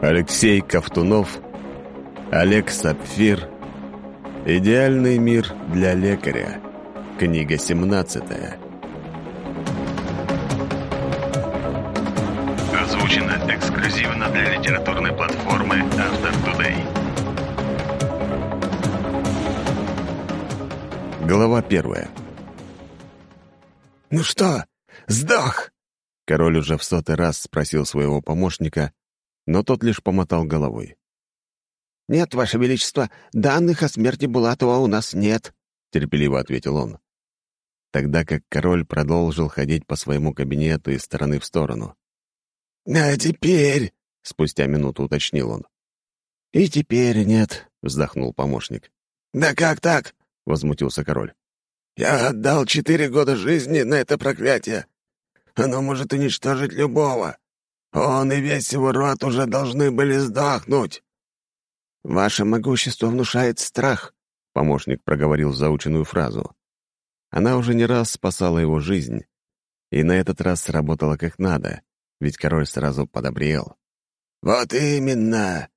Алексей Ковтунов, Олег Сапфир. Идеальный мир для лекаря. Книга 17. Озвучено эксклюзивно для литературной платформы Автор Today. Глава первая. «Ну что, сдох?» Король уже в сотый раз спросил своего помощника, но тот лишь помотал головой. «Нет, Ваше Величество, данных о смерти Булатова у нас нет», — терпеливо ответил он. Тогда как король продолжил ходить по своему кабинету из стороны в сторону. «А теперь...» — спустя минуту уточнил он. «И теперь нет», — вздохнул помощник. «Да как так?» — возмутился король. «Я отдал четыре года жизни на это проклятие. Оно может уничтожить любого. Он и весь его род уже должны были сдохнуть. «Ваше могущество внушает страх», — помощник проговорил заученную фразу. Она уже не раз спасала его жизнь, и на этот раз сработала как надо, ведь король сразу подобрел. «Вот именно!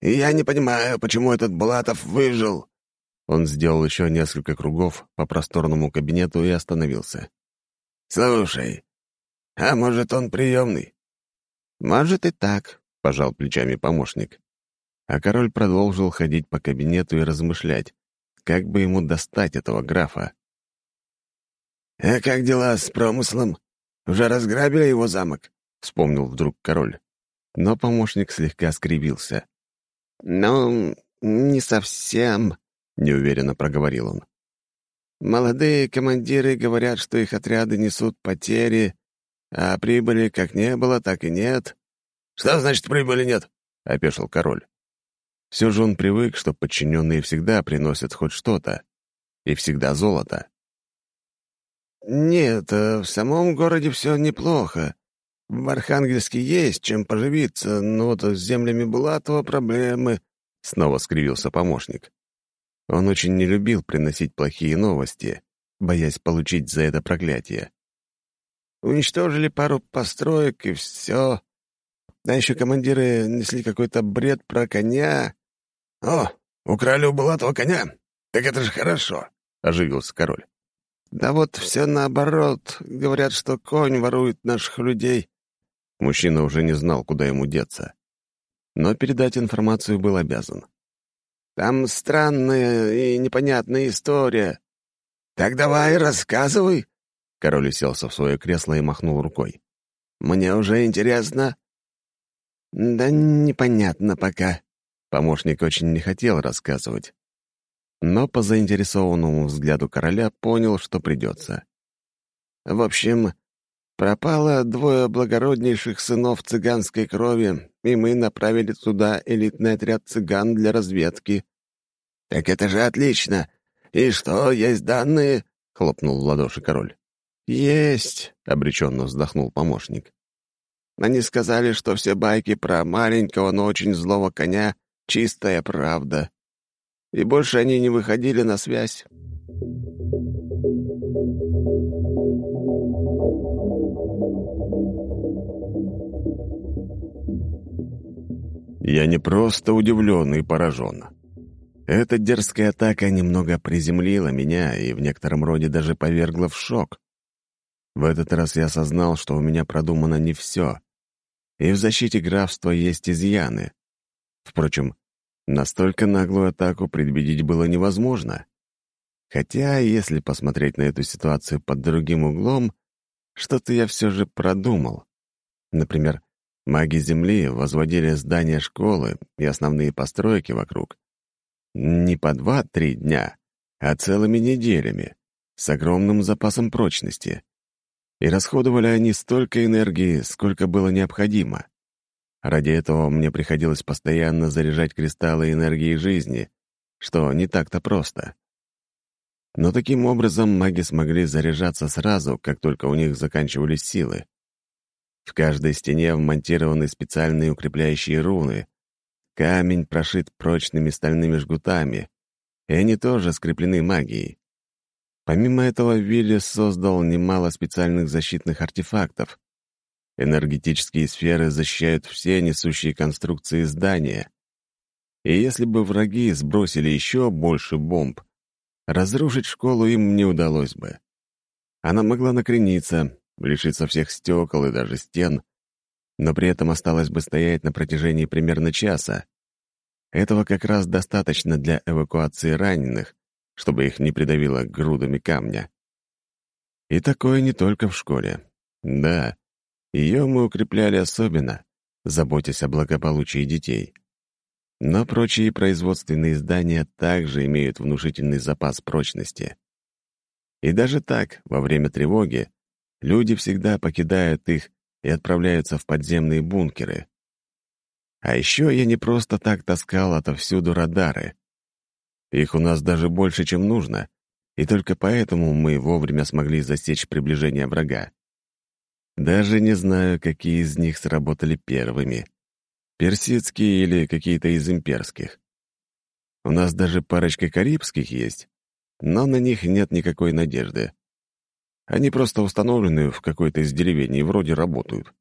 Я не понимаю, почему этот Булатов выжил». Он сделал еще несколько кругов по просторному кабинету и остановился. «Слушай, а может, он приемный? «Может и так», — пожал плечами помощник. А король продолжил ходить по кабинету и размышлять, как бы ему достать этого графа. «А как дела с промыслом? Уже разграбили его замок?» — вспомнил вдруг король. Но помощник слегка скривился. «Ну, не совсем», — неуверенно проговорил он. «Молодые командиры говорят, что их отряды несут потери, а прибыли как не было, так и нет. «Что значит прибыли нет?» — опешил король. Все же он привык, что подчиненные всегда приносят хоть что-то. И всегда золото. «Нет, э, в самом городе все неплохо. В Архангельске есть чем поживиться, но вот с землями Булатова проблемы», — снова скривился помощник. Он очень не любил приносить плохие новости, боясь получить за это проклятие. Уничтожили пару построек, и все. А еще командиры несли какой-то бред про коня. «О, украли у Булатова коня? Так это же хорошо!» — оживился король. «Да вот все наоборот. Говорят, что конь ворует наших людей». Мужчина уже не знал, куда ему деться. Но передать информацию был обязан. «Там странная и непонятная история. Так давай, рассказывай!» Король уселся в свое кресло и махнул рукой. «Мне уже интересно». «Да непонятно пока». Помощник очень не хотел рассказывать. Но по заинтересованному взгляду короля понял, что придется. «В общем, пропало двое благороднейших сынов цыганской крови, и мы направили туда элитный отряд цыган для разведки». «Так это же отлично! И что, есть данные?» — хлопнул в ладоши король. «Есть», — обреченно вздохнул помощник. «Они сказали, что все байки про маленького, но очень злого коня — чистая правда. И больше они не выходили на связь». Я не просто удивлен и поражен. Эта дерзкая атака немного приземлила меня и в некотором роде даже повергла в шок. В этот раз я осознал, что у меня продумано не все. И в защите графства есть изъяны. Впрочем, настолько наглую атаку предвидеть было невозможно. Хотя, если посмотреть на эту ситуацию под другим углом, что-то я все же продумал. Например, маги Земли возводили здания школы и основные постройки вокруг. Не по два-три дня, а целыми неделями, с огромным запасом прочности и расходовали они столько энергии, сколько было необходимо. Ради этого мне приходилось постоянно заряжать кристаллы энергии жизни, что не так-то просто. Но таким образом маги смогли заряжаться сразу, как только у них заканчивались силы. В каждой стене вмонтированы специальные укрепляющие руны. Камень прошит прочными стальными жгутами, и они тоже скреплены магией. Помимо этого, Виллис создал немало специальных защитных артефактов. Энергетические сферы защищают все несущие конструкции здания. И если бы враги сбросили еще больше бомб, разрушить школу им не удалось бы. Она могла накрениться, лишиться всех стекол и даже стен, но при этом осталась бы стоять на протяжении примерно часа. Этого как раз достаточно для эвакуации раненых, чтобы их не придавило грудами камня. И такое не только в школе. Да, ее мы укрепляли особенно, заботясь о благополучии детей. Но прочие производственные здания также имеют внушительный запас прочности. И даже так, во время тревоги, люди всегда покидают их и отправляются в подземные бункеры. А еще я не просто так таскал отовсюду радары. Их у нас даже больше, чем нужно, и только поэтому мы вовремя смогли засечь приближение врага. Даже не знаю, какие из них сработали первыми. Персидские или какие-то из имперских. У нас даже парочка карибских есть, но на них нет никакой надежды. Они просто установлены в какой-то из деревень и вроде работают.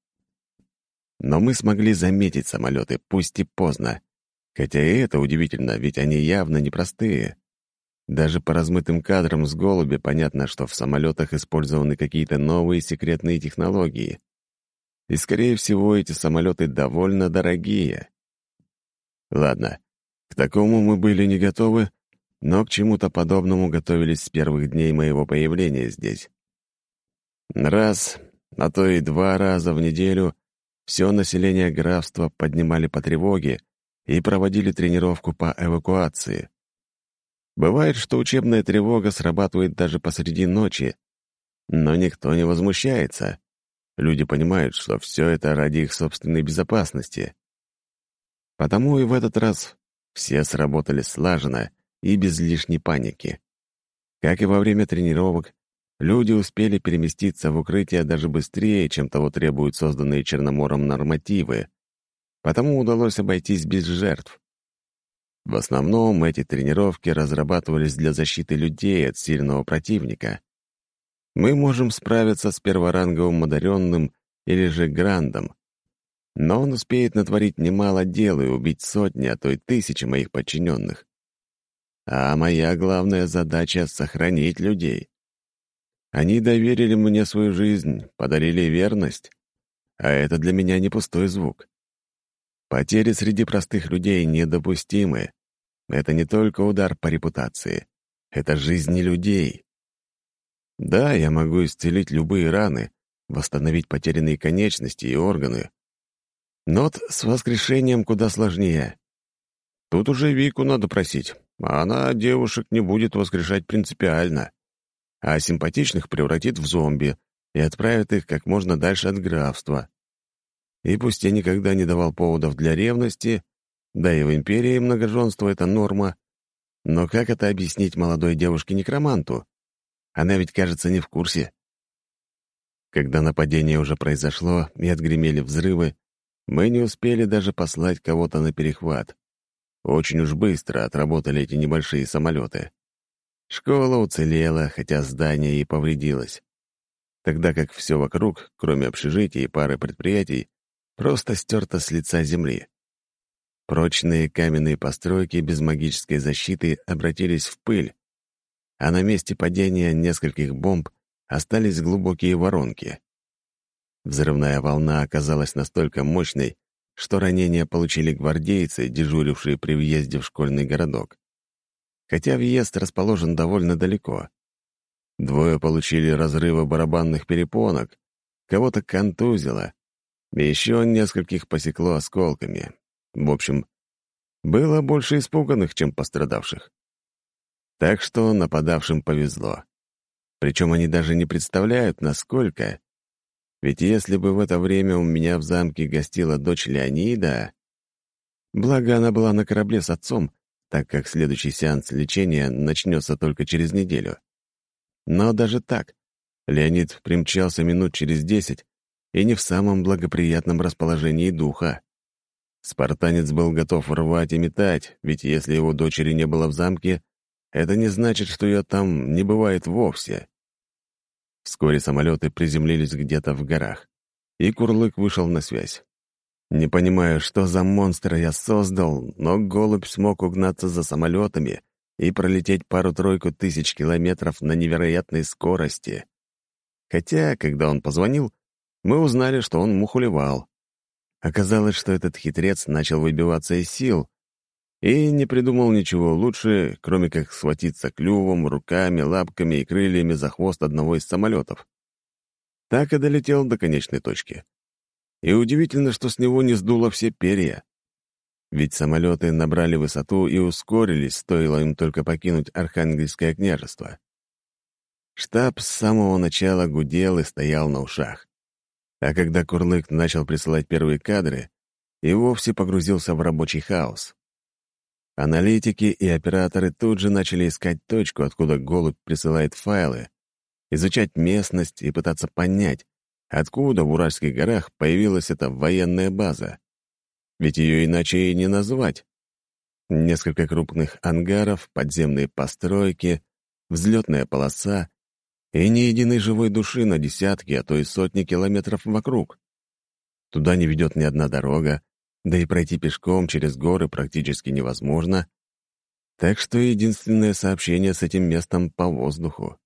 Но мы смогли заметить самолеты, пусть и поздно. Хотя и это удивительно, ведь они явно непростые. Даже по размытым кадрам с голуби понятно, что в самолетах использованы какие-то новые секретные технологии. И, скорее всего, эти самолеты довольно дорогие. Ладно, к такому мы были не готовы, но к чему-то подобному готовились с первых дней моего появления здесь. Раз, а то и два раза в неделю все население графства поднимали по тревоге и проводили тренировку по эвакуации. Бывает, что учебная тревога срабатывает даже посреди ночи, но никто не возмущается. Люди понимают, что все это ради их собственной безопасности. Потому и в этот раз все сработали слаженно и без лишней паники. Как и во время тренировок, люди успели переместиться в укрытие даже быстрее, чем того требуют созданные Черномором нормативы, потому удалось обойтись без жертв. В основном эти тренировки разрабатывались для защиты людей от сильного противника. Мы можем справиться с перворанговым одаренным или же грандом, но он успеет натворить немало дел и убить сотни, а то и тысячи моих подчиненных. А моя главная задача — сохранить людей. Они доверили мне свою жизнь, подарили верность, а это для меня не пустой звук. Потери среди простых людей недопустимы. Это не только удар по репутации. Это жизни людей. Да, я могу исцелить любые раны, восстановить потерянные конечности и органы. Но с воскрешением куда сложнее. Тут уже Вику надо просить, а она девушек не будет воскрешать принципиально, а симпатичных превратит в зомби и отправит их как можно дальше от графства. И пусть я никогда не давал поводов для ревности, да и в империи многоженство — это норма, но как это объяснить молодой девушке-некроманту? Она ведь, кажется, не в курсе. Когда нападение уже произошло и отгремели взрывы, мы не успели даже послать кого-то на перехват. Очень уж быстро отработали эти небольшие самолеты. Школа уцелела, хотя здание и повредилось. Тогда как все вокруг, кроме общежития и пары предприятий, просто стерто с лица земли. Прочные каменные постройки без магической защиты обратились в пыль, а на месте падения нескольких бомб остались глубокие воронки. Взрывная волна оказалась настолько мощной, что ранения получили гвардейцы, дежурившие при въезде в школьный городок. Хотя въезд расположен довольно далеко. Двое получили разрывы барабанных перепонок, кого-то контузило, еще нескольких посекло осколками. В общем, было больше испуганных, чем пострадавших. Так что нападавшим повезло. Причем они даже не представляют, насколько. Ведь если бы в это время у меня в замке гостила дочь Леонида... Благо, она была на корабле с отцом, так как следующий сеанс лечения начнется только через неделю. Но даже так, Леонид примчался минут через десять, и не в самом благоприятном расположении духа. Спартанец был готов рвать и метать, ведь если его дочери не было в замке, это не значит, что ее там не бывает вовсе. Вскоре самолеты приземлились где-то в горах. и Курлык вышел на связь. Не понимаю, что за монстра я создал, но голубь смог угнаться за самолетами и пролететь пару-тройку тысяч километров на невероятной скорости. Хотя, когда он позвонил, мы узнали, что он мухулевал. Оказалось, что этот хитрец начал выбиваться из сил и не придумал ничего лучше, кроме как схватиться клювом, руками, лапками и крыльями за хвост одного из самолетов. Так и долетел до конечной точки. И удивительно, что с него не сдуло все перья. Ведь самолеты набрали высоту и ускорились, стоило им только покинуть Архангельское княжество. Штаб с самого начала гудел и стоял на ушах. А когда Курлык начал присылать первые кадры, и вовсе погрузился в рабочий хаос. Аналитики и операторы тут же начали искать точку, откуда голубь присылает файлы, изучать местность и пытаться понять, откуда в Уральских горах появилась эта военная база. Ведь ее иначе и не назвать. Несколько крупных ангаров, подземные постройки, взлетная полоса и ни единой живой души на десятки, а то и сотни километров вокруг. Туда не ведет ни одна дорога, да и пройти пешком через горы практически невозможно, так что единственное сообщение с этим местом по воздуху.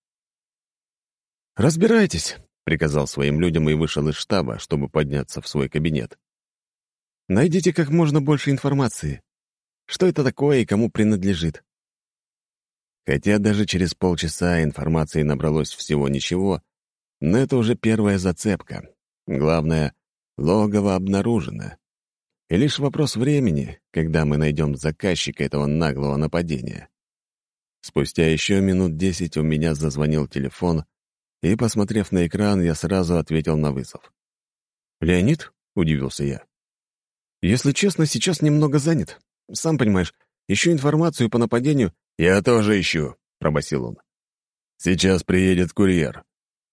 «Разбирайтесь», — приказал своим людям и вышел из штаба, чтобы подняться в свой кабинет. «Найдите как можно больше информации. Что это такое и кому принадлежит?» Хотя даже через полчаса информации набралось всего ничего, но это уже первая зацепка. Главное, логово обнаружено. И лишь вопрос времени, когда мы найдем заказчика этого наглого нападения. Спустя еще минут десять у меня зазвонил телефон, и, посмотрев на экран, я сразу ответил на вызов. «Леонид?» — удивился я. «Если честно, сейчас немного занят. Сам понимаешь, ищу информацию по нападению «Я тоже ищу», — пробасил он. «Сейчас приедет курьер.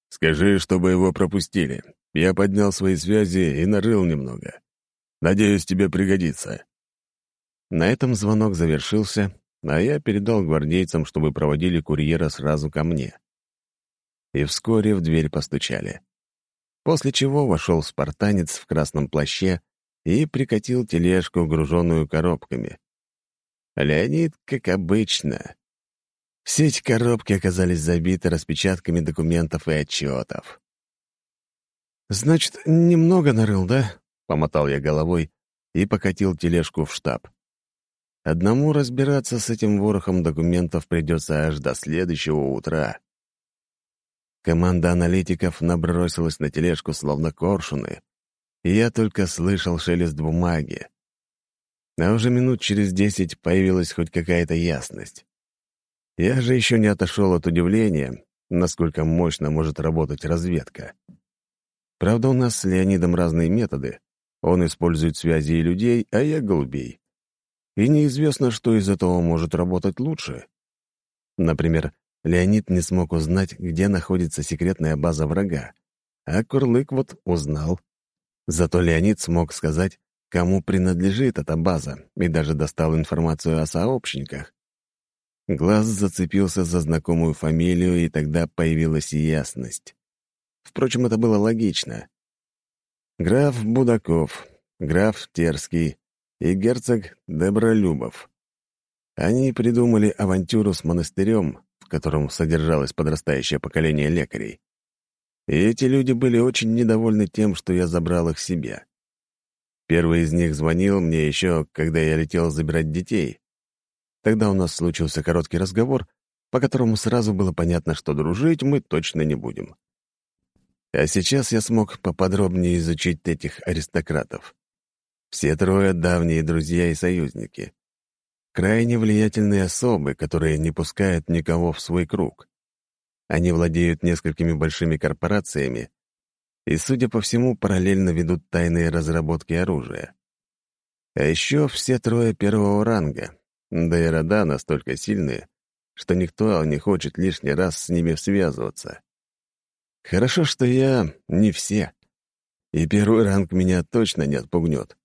Скажи, чтобы его пропустили. Я поднял свои связи и нарыл немного. Надеюсь, тебе пригодится». На этом звонок завершился, а я передал гвардейцам, чтобы проводили курьера сразу ко мне. И вскоре в дверь постучали. После чего вошел спартанец в красном плаще и прикатил тележку, груженную коробками. Леонид, как обычно. Все эти коробки оказались забиты распечатками документов и отчетов. «Значит, немного нарыл, да?» — помотал я головой и покатил тележку в штаб. Одному разбираться с этим ворохом документов придется аж до следующего утра. Команда аналитиков набросилась на тележку, словно коршуны, и я только слышал шелест бумаги. А уже минут через десять появилась хоть какая-то ясность. Я же еще не отошел от удивления, насколько мощно может работать разведка. Правда, у нас с Леонидом разные методы. Он использует связи и людей, а я — голубей. И неизвестно, что из этого может работать лучше. Например, Леонид не смог узнать, где находится секретная база врага, а Курлык вот узнал. Зато Леонид смог сказать, кому принадлежит эта база, и даже достал информацию о сообщниках. Глаз зацепился за знакомую фамилию, и тогда появилась ясность. Впрочем, это было логично. Граф Будаков, граф Терский и герцог Добролюбов. Они придумали авантюру с монастырем, в котором содержалось подрастающее поколение лекарей. И эти люди были очень недовольны тем, что я забрал их себе. Первый из них звонил мне еще, когда я летел забирать детей. Тогда у нас случился короткий разговор, по которому сразу было понятно, что дружить мы точно не будем. А сейчас я смог поподробнее изучить этих аристократов. Все трое — давние друзья и союзники. Крайне влиятельные особы, которые не пускают никого в свой круг. Они владеют несколькими большими корпорациями и, судя по всему, параллельно ведут тайные разработки оружия. А еще все трое первого ранга, да и рода настолько сильные, что никто не хочет лишний раз с ними связываться. Хорошо, что я не все, и первый ранг меня точно не отпугнет.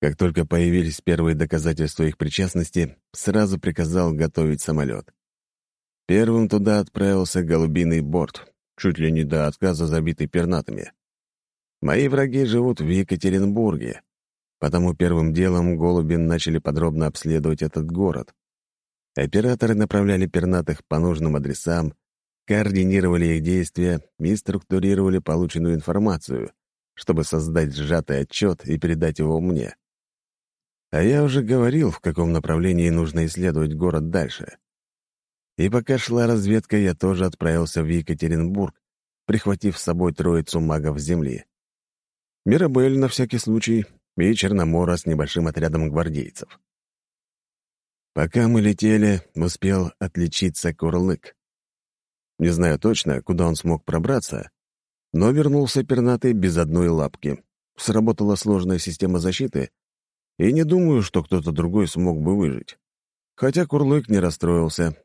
Как только появились первые доказательства их причастности, сразу приказал готовить самолет. Первым туда отправился голубиный борт, чуть ли не до отказа забитый пернатыми. Мои враги живут в Екатеринбурге, потому первым делом голуби начали подробно обследовать этот город. Операторы направляли пернатых по нужным адресам, координировали их действия и структурировали полученную информацию, чтобы создать сжатый отчет и передать его мне. А я уже говорил, в каком направлении нужно исследовать город дальше. И пока шла разведка, я тоже отправился в Екатеринбург, прихватив с собой троицу магов Земли. Мирабель на всякий случай и Черномора с небольшим отрядом гвардейцев. Пока мы летели, успел отличиться Курлык. Не знаю точно, куда он смог пробраться, но вернулся пернатый без одной лапки. Сработала сложная система защиты, и не думаю, что кто-то другой смог бы выжить. Хотя Курлык не расстроился,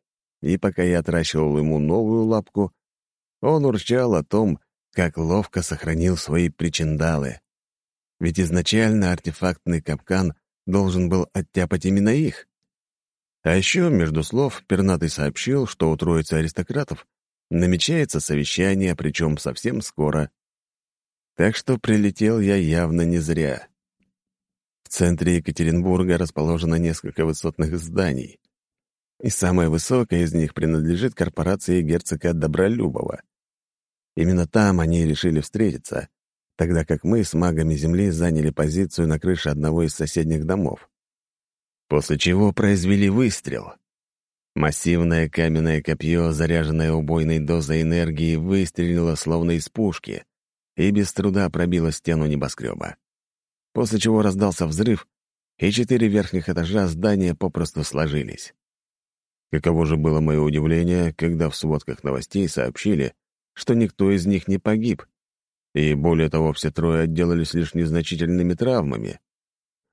и пока я отращивал ему новую лапку, он урчал о том, как ловко сохранил свои причиндалы. Ведь изначально артефактный капкан должен был оттяпать именно их. А еще, между слов, Пернатый сообщил, что у троицы аристократов намечается совещание, причем совсем скоро. Так что прилетел я явно не зря. В центре Екатеринбурга расположено несколько высотных зданий. И самое высокое из них принадлежит корпорации герцога Добролюбова. Именно там они решили встретиться, тогда как мы с магами Земли заняли позицию на крыше одного из соседних домов после чего произвели выстрел. Массивное каменное копье, заряженное убойной дозой энергии, выстрелило словно из пушки и без труда пробило стену небоскреба. После чего раздался взрыв, и четыре верхних этажа здания попросту сложились. Каково же было мое удивление, когда в сводках новостей сообщили, что никто из них не погиб, и более того, все трое отделались лишь незначительными травмами.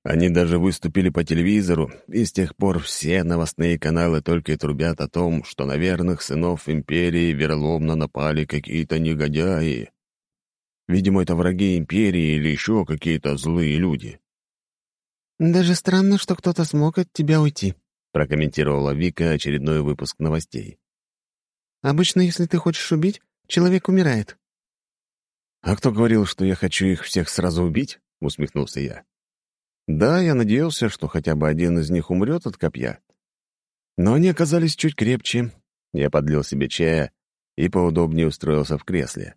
Они даже выступили по телевизору, и с тех пор все новостные каналы только и трубят о том, что на верных сынов империи вероломно напали какие-то негодяи. Видимо, это враги империи или еще какие-то злые люди. «Даже странно, что кто-то смог от тебя уйти», — прокомментировала Вика очередной выпуск новостей. «Обычно, если ты хочешь убить, человек умирает». «А кто говорил, что я хочу их всех сразу убить?» — усмехнулся я. Да, я надеялся, что хотя бы один из них умрет от копья. Но они оказались чуть крепче. Я подлил себе чая и поудобнее устроился в кресле.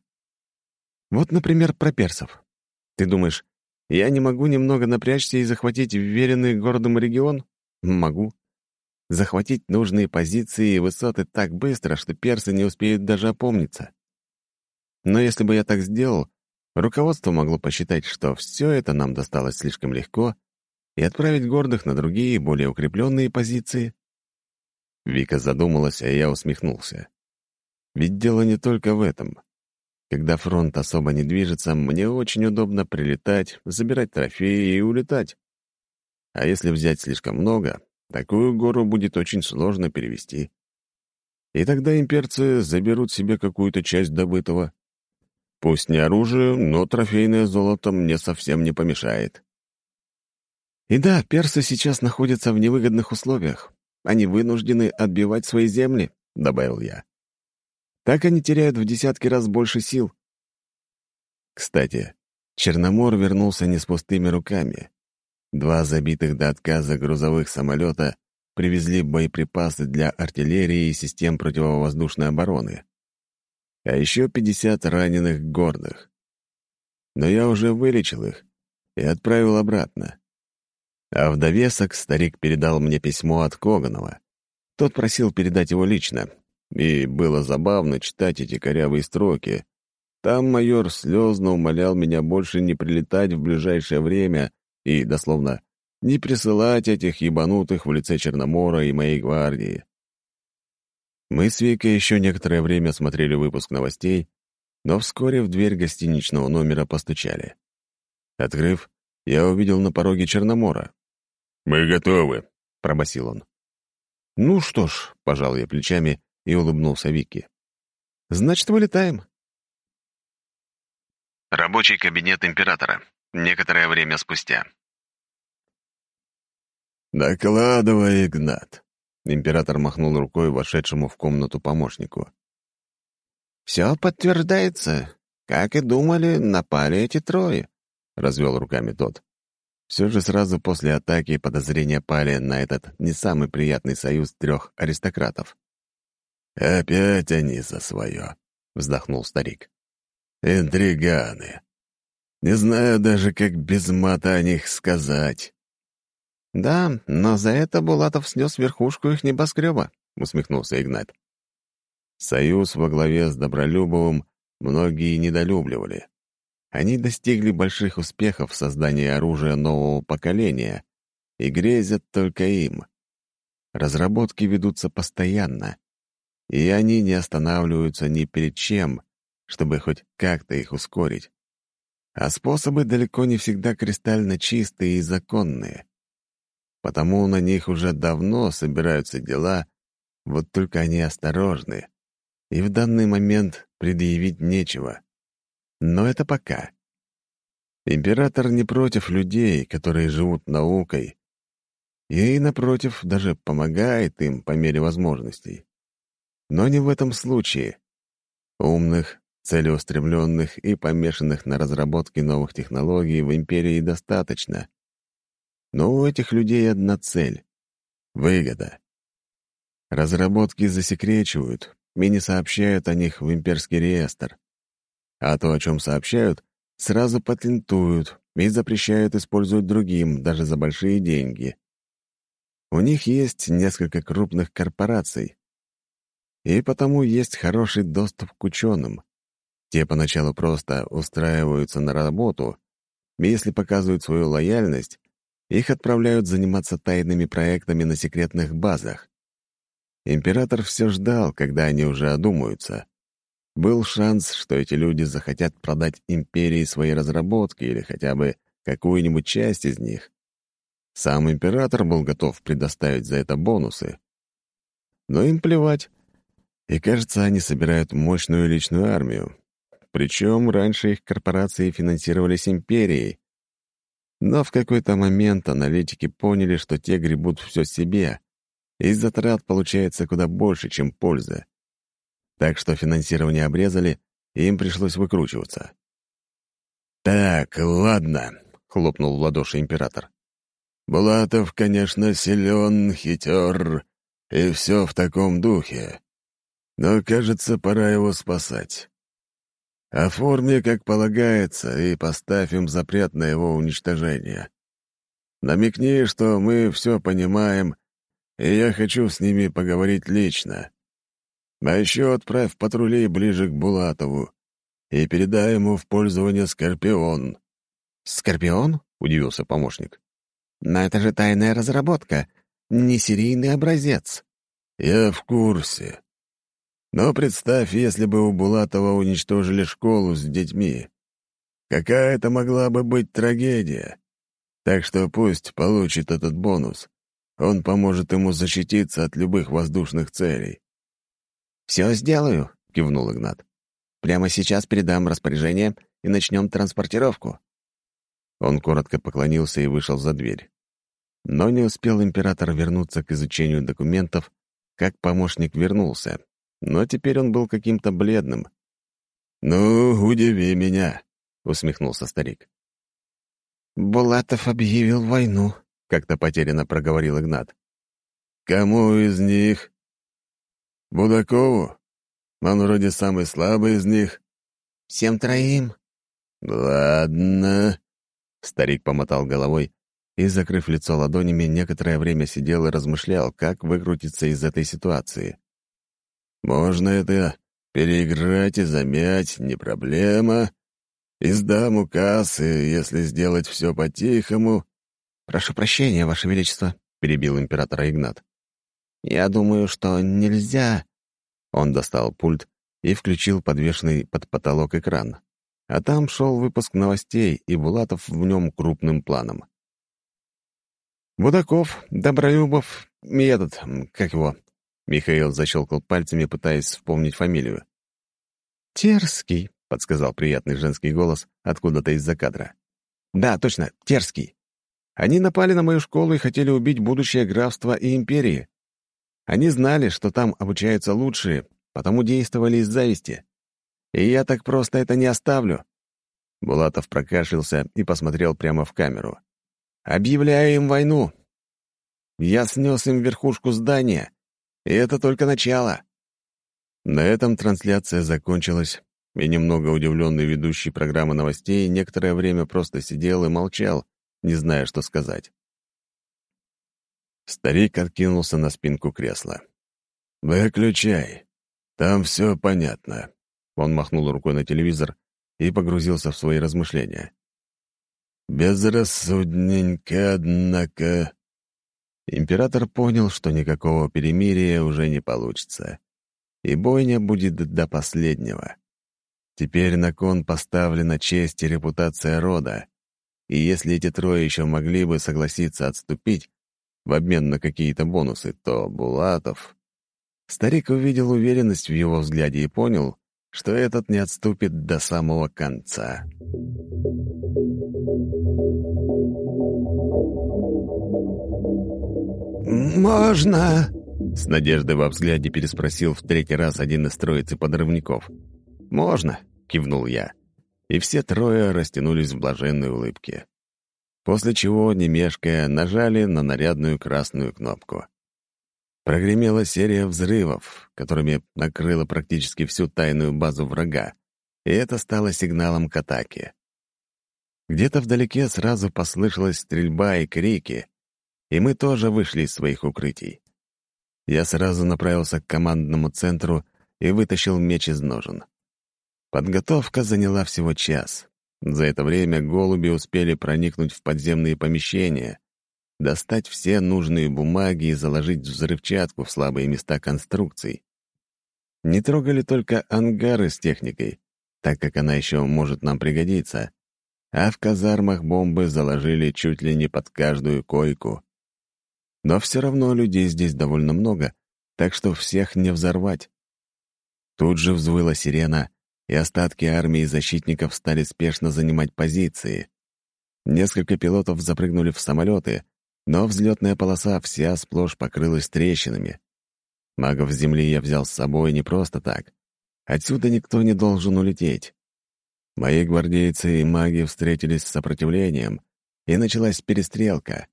Вот, например, про персов. Ты думаешь, я не могу немного напрячься и захватить вверенный городом регион? Могу. Захватить нужные позиции и высоты так быстро, что персы не успеют даже опомниться. Но если бы я так сделал, Руководство могло посчитать, что все это нам досталось слишком легко, и отправить гордых на другие, более укрепленные позиции. Вика задумалась, а я усмехнулся. Ведь дело не только в этом. Когда фронт особо не движется, мне очень удобно прилетать, забирать трофеи и улетать. А если взять слишком много, такую гору будет очень сложно перевести. И тогда имперцы заберут себе какую-то часть добытого. Пусть не оружие, но трофейное золото мне совсем не помешает. И да, персы сейчас находятся в невыгодных условиях. Они вынуждены отбивать свои земли, — добавил я. Так они теряют в десятки раз больше сил. Кстати, Черномор вернулся не с пустыми руками. Два забитых до отказа грузовых самолета привезли боеприпасы для артиллерии и систем противовоздушной обороны а еще 50 раненых гордых. Но я уже вылечил их и отправил обратно. А в довесок старик передал мне письмо от Коганова. Тот просил передать его лично, и было забавно читать эти корявые строки. Там майор слезно умолял меня больше не прилетать в ближайшее время и, дословно, не присылать этих ебанутых в лице Черномора и моей гвардии. Мы с Викой еще некоторое время смотрели выпуск новостей, но вскоре в дверь гостиничного номера постучали. Открыв, я увидел на пороге Черномора. «Мы готовы», — пробасил он. «Ну что ж», — пожал я плечами и улыбнулся Вике. «Значит, вылетаем». Рабочий кабинет императора. Некоторое время спустя. «Докладывай, Игнат», Император махнул рукой вошедшему в комнату помощнику. «Все подтверждается. Как и думали, напали эти трое», — развел руками тот. Все же сразу после атаки подозрения пали на этот не самый приятный союз трех аристократов. «Опять они за свое», — вздохнул старик. «Интриганы. Не знаю даже, как без мата о них сказать». «Да, но за это Булатов снес верхушку их небоскреба», — усмехнулся Игнат. Союз во главе с Добролюбовым многие недолюбливали. Они достигли больших успехов в создании оружия нового поколения и грезят только им. Разработки ведутся постоянно, и они не останавливаются ни перед чем, чтобы хоть как-то их ускорить. А способы далеко не всегда кристально чистые и законные. Потому на них уже давно собираются дела, вот только они осторожны и в данный момент предъявить нечего. Но это пока. Император не против людей, которые живут наукой, и, напротив, даже помогает им по мере возможностей. Но не в этом случае. Умных, целеустремленных и помешанных на разработке новых технологий в империи достаточно. Но у этих людей одна цель — выгода. Разработки засекречивают, и не сообщают о них в имперский реестр. А то, о чем сообщают, сразу патентуют и запрещают использовать другим, даже за большие деньги. У них есть несколько крупных корпораций, и потому есть хороший доступ к ученым. Те поначалу просто устраиваются на работу, и если показывают свою лояльность, их отправляют заниматься тайными проектами на секретных базах. Император все ждал, когда они уже одумаются. Был шанс, что эти люди захотят продать империи свои разработки или хотя бы какую-нибудь часть из них. Сам император был готов предоставить за это бонусы. Но им плевать. И, кажется, они собирают мощную личную армию. Причем раньше их корпорации финансировались империей. Но в какой-то момент аналитики поняли, что те гребут все себе, и затрат получается куда больше, чем польза. Так что финансирование обрезали, и им пришлось выкручиваться. «Так, ладно», — хлопнул в ладоши император. «Булатов, конечно, силен, хитер, и все в таком духе. Но, кажется, пора его спасать. Оформи, как полагается, и поставь им запрет на его уничтожение. Намекни, что мы все понимаем и я хочу с ними поговорить лично. А еще отправь патрулей ближе к Булатову и передай ему в пользование «Скорпион». «Скорпион?» — удивился помощник. «Но это же тайная разработка, не серийный образец». «Я в курсе. Но представь, если бы у Булатова уничтожили школу с детьми. Какая это могла бы быть трагедия? Так что пусть получит этот бонус. Он поможет ему защититься от любых воздушных целей. «Все сделаю», — кивнул Игнат. «Прямо сейчас передам распоряжение и начнем транспортировку». Он коротко поклонился и вышел за дверь. Но не успел император вернуться к изучению документов, как помощник вернулся. Но теперь он был каким-то бледным. «Ну, удиви меня», — усмехнулся старик. «Булатов объявил войну», — как-то потерянно проговорил Игнат. «Кому из них?» «Будакову? Он вроде самый слабый из них». «Всем троим». «Ладно». Старик помотал головой и, закрыв лицо ладонями, некоторое время сидел и размышлял, как выкрутиться из этой ситуации. «Можно это переиграть и замять, не проблема. Издам указ, и если сделать все по-тихому, «Прошу прощения, Ваше Величество», — перебил императора Игнат. «Я думаю, что нельзя...» Он достал пульт и включил подвешенный под потолок экран. А там шел выпуск новостей, и Булатов в нем крупным планом. «Будаков, Добролюбов и этот, как его?» Михаил защелкал пальцами, пытаясь вспомнить фамилию. «Терский», — подсказал приятный женский голос откуда-то из-за кадра. «Да, точно, Терский. Они напали на мою школу и хотели убить будущее графства и империи. Они знали, что там обучаются лучшие, потому действовали из зависти. И я так просто это не оставлю». Булатов прокашлялся и посмотрел прямо в камеру. «Объявляю им войну. Я снес им верхушку здания, и это только начало». На этом трансляция закончилась, и немного удивленный ведущий программы новостей некоторое время просто сидел и молчал, не зная, что сказать. Старик откинулся на спинку кресла. «Выключай. Там все понятно». Он махнул рукой на телевизор и погрузился в свои размышления. «Безрассудненько, однако...» Император понял, что никакого перемирия уже не получится, и бойня будет до последнего. Теперь на кон поставлена честь и репутация рода, и если эти трое еще могли бы согласиться отступить в обмен на какие-то бонусы, то Булатов... Старик увидел уверенность в его взгляде и понял, что этот не отступит до самого конца. «Можно?» — с надеждой во взгляде переспросил в третий раз один из троицы подрывников. «Можно», — кивнул я. И все трое растянулись в блаженной улыбке. После чего, не мешкая, нажали на нарядную красную кнопку. Прогремела серия взрывов, которыми накрыла практически всю тайную базу врага, и это стало сигналом к атаке. Где-то вдалеке сразу послышалась стрельба и крики, и мы тоже вышли из своих укрытий. Я сразу направился к командному центру и вытащил меч из ножен. Подготовка заняла всего час. За это время голуби успели проникнуть в подземные помещения, достать все нужные бумаги и заложить взрывчатку в слабые места конструкций. Не трогали только ангары с техникой, так как она еще может нам пригодиться, а в казармах бомбы заложили чуть ли не под каждую койку. Но все равно людей здесь довольно много, так что всех не взорвать. Тут же взвыла сирена, и остатки армии защитников стали спешно занимать позиции. Несколько пилотов запрыгнули в самолеты, но взлетная полоса вся сплошь покрылась трещинами. Магов земли я взял с собой не просто так. Отсюда никто не должен улететь. Мои гвардейцы и маги встретились с сопротивлением, и началась перестрелка.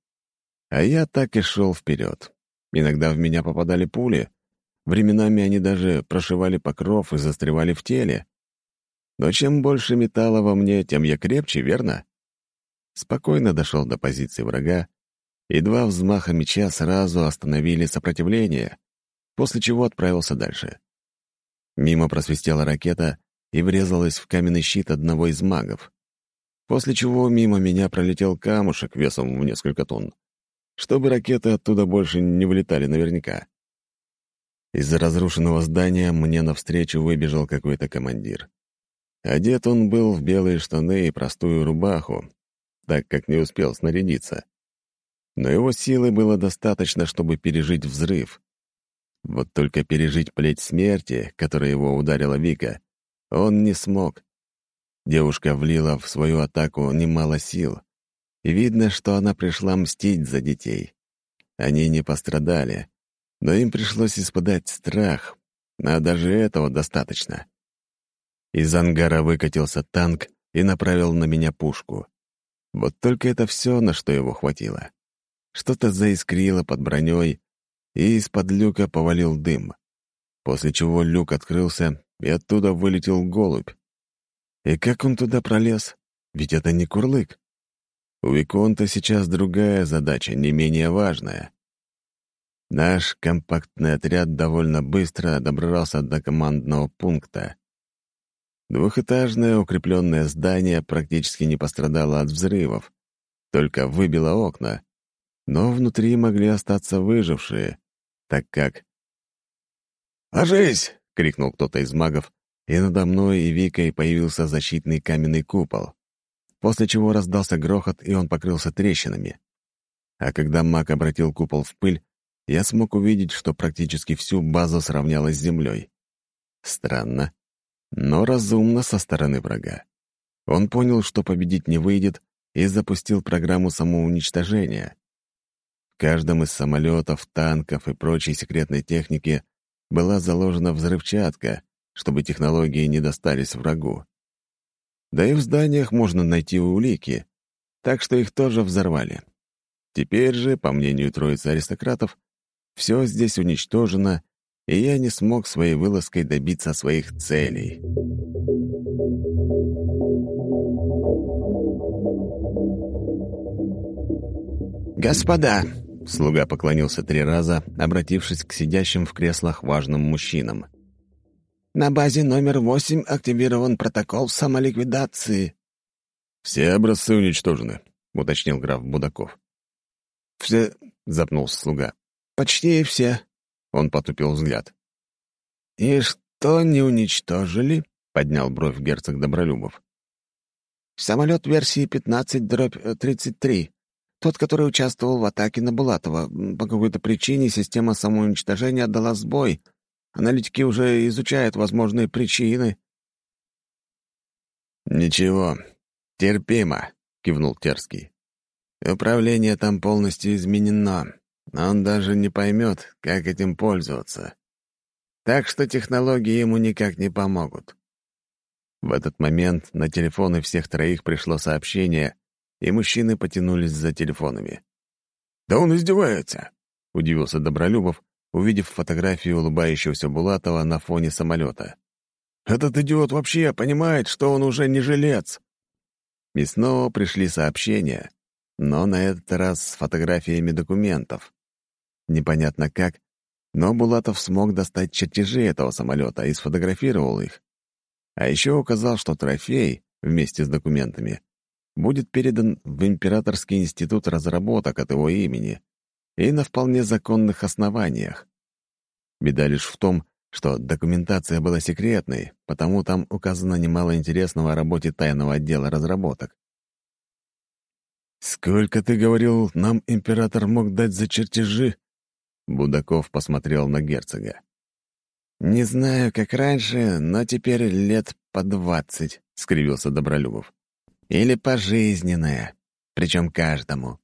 А я так и шел вперед. Иногда в меня попадали пули. Временами они даже прошивали покров и застревали в теле. Но чем больше металла во мне, тем я крепче, верно? Спокойно дошел до позиции врага, и два взмаха меча сразу остановили сопротивление, после чего отправился дальше. Мимо просвистела ракета и врезалась в каменный щит одного из магов, после чего мимо меня пролетел камушек весом в несколько тонн, чтобы ракеты оттуда больше не вылетали наверняка. Из разрушенного здания мне навстречу выбежал какой-то командир. Одет он был в белые штаны и простую рубаху, так как не успел снарядиться. Но его силы было достаточно, чтобы пережить взрыв. Вот только пережить плеть смерти, которая его ударила Вика, он не смог. Девушка влила в свою атаку немало сил, видно, что она пришла мстить за детей. Они не пострадали, но им пришлось испытать страх, а даже этого достаточно. Из ангара выкатился танк и направил на меня пушку. Вот только это все, на что его хватило. Что-то заискрило под броней, и из-под люка повалил дым. После чего люк открылся, и оттуда вылетел голубь. И как он туда пролез? Ведь это не курлык. У Виконта сейчас другая задача, не менее важная. Наш компактный отряд довольно быстро добрался до командного пункта. Двухэтажное укрепленное здание практически не пострадало от взрывов, только выбило окна, но внутри могли остаться выжившие, так как... «Ложись!» — крикнул кто-то из магов, и надо мной и Викой появился защитный каменный купол, после чего раздался грохот, и он покрылся трещинами. А когда маг обратил купол в пыль, я смог увидеть, что практически всю базу сравнялась с землей. Странно но разумно со стороны врага. Он понял, что победить не выйдет, и запустил программу самоуничтожения. В каждом из самолетов, танков и прочей секретной техники была заложена взрывчатка, чтобы технологии не достались врагу. Да и в зданиях можно найти улики, так что их тоже взорвали. Теперь же, по мнению троицы аристократов, все здесь уничтожено, и я не смог своей вылазкой добиться своих целей. «Господа!» — слуга поклонился три раза, обратившись к сидящим в креслах важным мужчинам. «На базе номер восемь активирован протокол самоликвидации». «Все образцы уничтожены», — уточнил граф Будаков. «Все...» — запнулся слуга. «Почти все», — он потупил взгляд. «И что не уничтожили?» — поднял бровь герцог Добролюбов. «Самолет версии 15-33. Тот, который участвовал в атаке на Булатова. По какой-то причине система самоуничтожения отдала сбой. Аналитики уже изучают возможные причины». «Ничего, терпимо», — кивнул Терский. «Управление там полностью изменено. Он даже не поймет, как этим пользоваться. Так что технологии ему никак не помогут». В этот момент на телефоны всех троих пришло сообщение, и мужчины потянулись за телефонами. «Да он издевается!» — удивился Добролюбов, увидев фотографию улыбающегося Булатова на фоне самолета. «Этот идиот вообще понимает, что он уже не жилец!» И снова пришли сообщения, но на этот раз с фотографиями документов. Непонятно как, но Булатов смог достать чертежи этого самолета и сфотографировал их. А еще указал, что трофей, вместе с документами, будет передан в Императорский институт разработок от его имени и на вполне законных основаниях. Беда лишь в том, что документация была секретной, потому там указано немало интересного о работе тайного отдела разработок. «Сколько, ты говорил, нам император мог дать за чертежи?» Будаков посмотрел на герцога. «Не знаю, как раньше, но теперь лет по двадцать», — скривился Добролюбов. Или пожизненное, причем каждому.